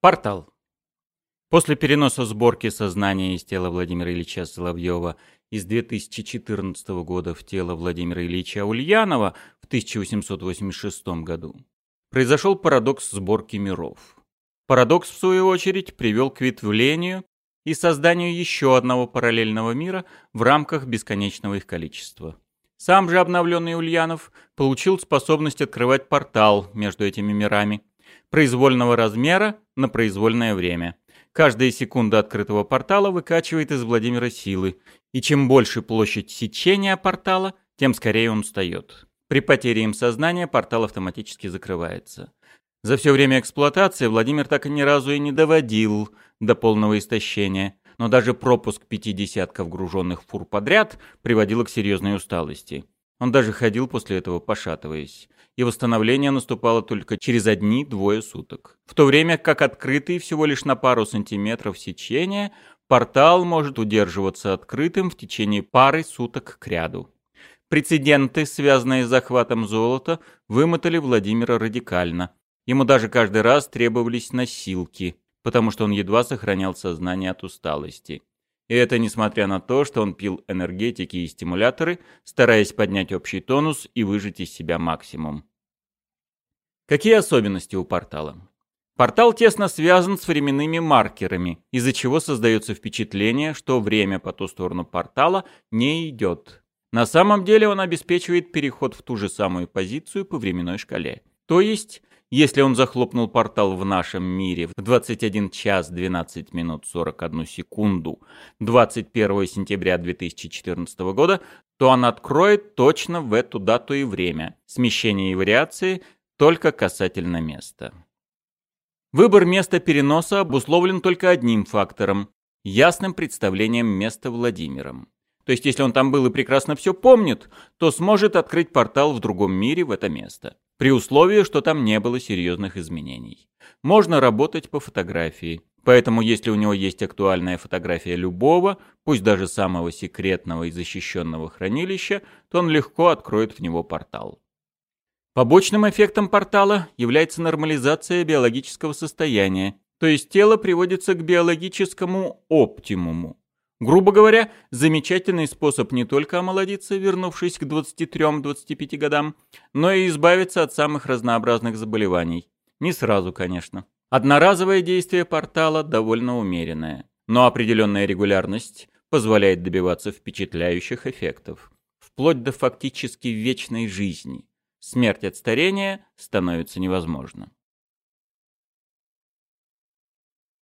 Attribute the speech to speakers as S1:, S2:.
S1: Портал. После переноса сборки сознания из тела Владимира Ильича Соловьева из 2014 года в тело Владимира Ильича Ульянова в 1886 году произошел парадокс сборки миров. Парадокс, в свою очередь, привел к ветвлению и созданию еще одного параллельного мира в рамках бесконечного их количества. Сам же обновленный Ульянов получил способность открывать портал между этими мирами, произвольного размера на произвольное время. Каждая секунда открытого портала выкачивает из Владимира силы, и чем больше площадь сечения портала, тем скорее он встает. При потере им сознания портал автоматически закрывается. За все время эксплуатации Владимир так и ни разу и не доводил до полного истощения, но даже пропуск пяти десятков груженных фур подряд приводил к серьезной усталости. Он даже ходил после этого пошатываясь и восстановление наступало только через одни-двое суток. В то время как открытый всего лишь на пару сантиметров сечения, портал может удерживаться открытым в течение пары суток к ряду. Прецеденты, связанные с захватом золота, вымотали Владимира радикально. Ему даже каждый раз требовались носилки, потому что он едва сохранял сознание от усталости. И это несмотря на то, что он пил энергетики и стимуляторы, стараясь поднять общий тонус и выжать из себя максимум. Какие особенности у портала? Портал тесно связан с временными маркерами, из-за чего создается впечатление, что время по ту сторону портала не идет. На самом деле он обеспечивает переход в ту же самую позицию по временной шкале. То есть, если он захлопнул портал в нашем мире в 21 час 12 минут 41 секунду 21 сентября 2014 года, то он откроет точно в эту дату и время. Смещение и вариации только касательно места. Выбор места переноса обусловлен только одним фактором – ясным представлением места Владимиром. То есть, если он там был и прекрасно все помнит, то сможет открыть портал в другом мире в это место. При условии, что там не было серьезных изменений. Можно работать по фотографии. Поэтому, если у него есть актуальная фотография любого, пусть даже самого секретного и защищенного хранилища, то он легко откроет в него портал. Побочным эффектом портала является нормализация биологического состояния, то есть тело приводится к биологическому оптимуму. Грубо говоря, замечательный способ не только омолодиться, вернувшись к 23-25 годам, но и избавиться от самых разнообразных заболеваний. Не сразу, конечно. Одноразовое действие портала довольно умеренное, но определенная регулярность позволяет добиваться впечатляющих эффектов, вплоть до фактически вечной жизни. Смерть от старения становится невозможна.